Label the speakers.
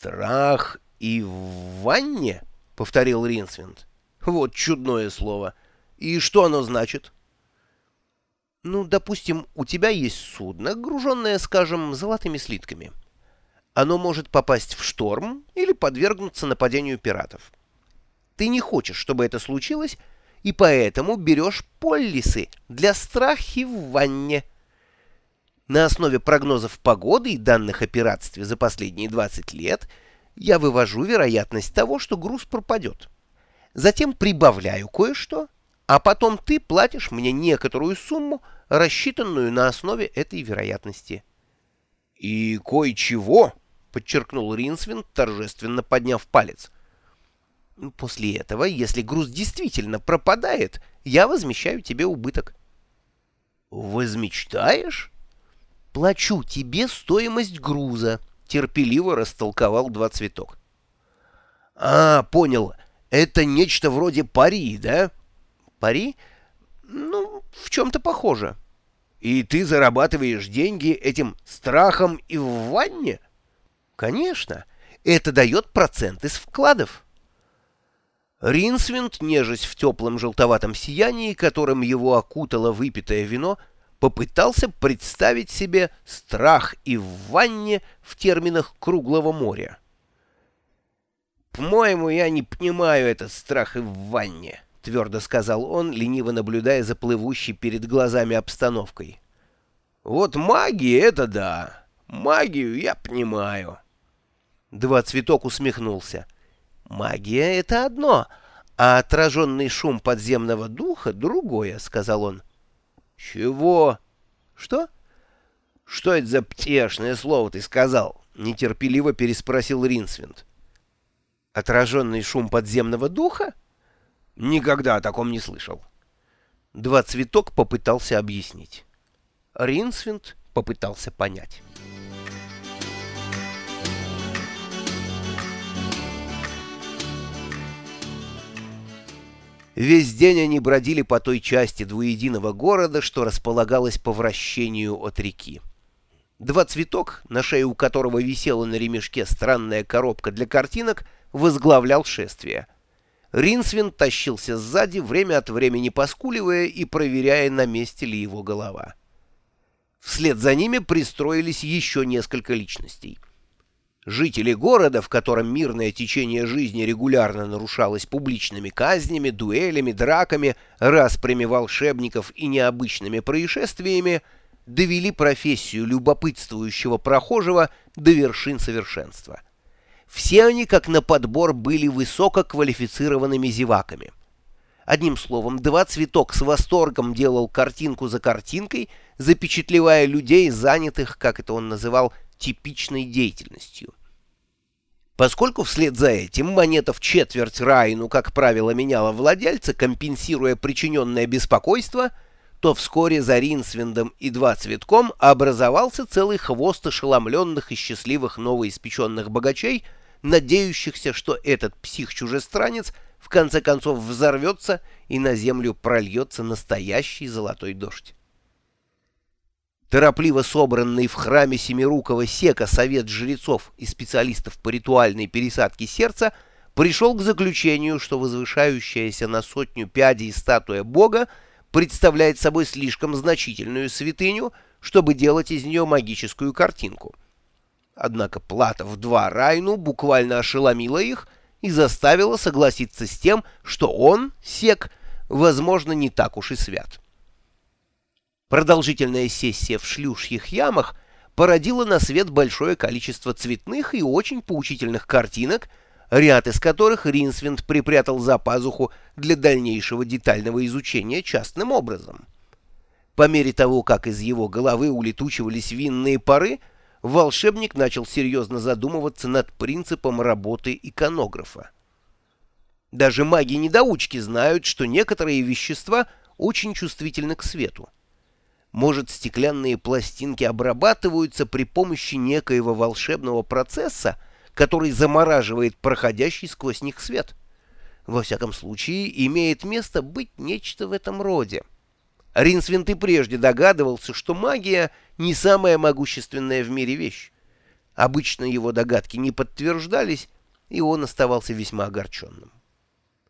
Speaker 1: «Страх и в ванне?» — повторил Ринсвинд. «Вот чудное слово. И что оно значит?» «Ну, допустим, у тебя есть судно, груженное, скажем, золотыми слитками. Оно может попасть в шторм или подвергнуться нападению пиратов. Ты не хочешь, чтобы это случилось, и поэтому берешь полисы для страхи в ванне». На основе прогнозов погоды и данных о пиратстве за последние 20 лет я вывожу вероятность того, что груз пропадет. Затем прибавляю кое-что, а потом ты платишь мне некоторую сумму, рассчитанную на основе этой вероятности. — И кое-чего, — подчеркнул Ринсвин, торжественно подняв палец. — После этого, если груз действительно пропадает, я возмещаю тебе убыток. — Возмечтаешь? «Плачу тебе стоимость груза», — терпеливо растолковал два цветок. «А, понял. Это нечто вроде пари, да?» «Пари? Ну, в чем-то похоже». «И ты зарабатываешь деньги этим страхом и в ванне?» «Конечно. Это дает процент из вкладов». Ринсвинд, нежесть в теплом желтоватом сиянии, которым его окутало выпитое вино, — попытался представить себе страх и в ванне в терминах круглого моря. «По-моему, я не понимаю этот страх и в ванне», — твердо сказал он, лениво наблюдая за плывущей перед глазами обстановкой. «Вот магия — это да. Магию я понимаю». Два цветок усмехнулся. «Магия — это одно, а отраженный шум подземного духа — другое», — сказал он. «Чего?» «Что?» «Что это за птешное слово ты сказал?» — нетерпеливо переспросил Ринсвинд. «Отраженный шум подземного духа?» «Никогда о таком не слышал». Два цветок попытался объяснить. Ринсвинд попытался понять. Весь день они бродили по той части двуединого города, что располагалась по вращению от реки. Два цветок, на шее у которого висела на ремешке странная коробка для картинок, возглавлял шествие. Ринсвин тащился сзади, время от времени поскуливая и проверяя, на месте ли его голова. Вслед за ними пристроились еще несколько личностей — Жители города, в котором мирное течение жизни регулярно нарушалось публичными казнями, дуэлями, драками, распрями волшебников и необычными происшествиями, довели профессию любопытствующего прохожего до вершин совершенства. Все они, как на подбор, были высококвалифицированными зеваками. Одним словом, два цветок с восторгом делал картинку за картинкой, запечатлевая людей, занятых, как это он называл, типичной деятельностью. Поскольку вслед за этим монета в четверть Райну, как правило, меняла владельца, компенсируя причиненное беспокойство, то вскоре за Ринсвиндом и два цветком образовался целый хвост ошеломленных и счастливых новоиспеченных богачей, надеющихся, что этот псих-чужестранец в конце концов взорвется и на землю прольется настоящий золотой дождь. Торопливо собранный в храме Семирукова Сека совет жрецов и специалистов по ритуальной пересадке сердца пришел к заключению, что возвышающаяся на сотню пядей статуя Бога представляет собой слишком значительную святыню, чтобы делать из нее магическую картинку. Однако плата в два Райну буквально ошеломила их и заставила согласиться с тем, что он, Сек, возможно, не так уж и свят. Продолжительная сессия в шлюшьих ямах породила на свет большое количество цветных и очень поучительных картинок, ряд из которых Ринсвинд припрятал за пазуху для дальнейшего детального изучения частным образом. По мере того, как из его головы улетучивались винные пары, волшебник начал серьезно задумываться над принципом работы иконографа. Даже маги-недоучки знают, что некоторые вещества очень чувствительны к свету. Может, стеклянные пластинки обрабатываются при помощи некоего волшебного процесса, который замораживает проходящий сквозь них свет? Во всяком случае, имеет место быть нечто в этом роде. Ринсвинт и прежде догадывался, что магия не самая могущественная в мире вещь. Обычно его догадки не подтверждались, и он оставался весьма огорченным.